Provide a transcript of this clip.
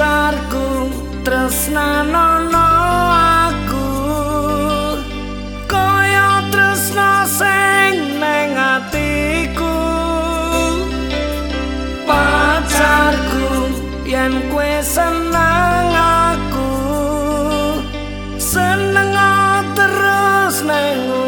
dasarku tresna nono aku koyo tresna sing neng atiku pacarku yen kowe seneng aku seneng terus nang.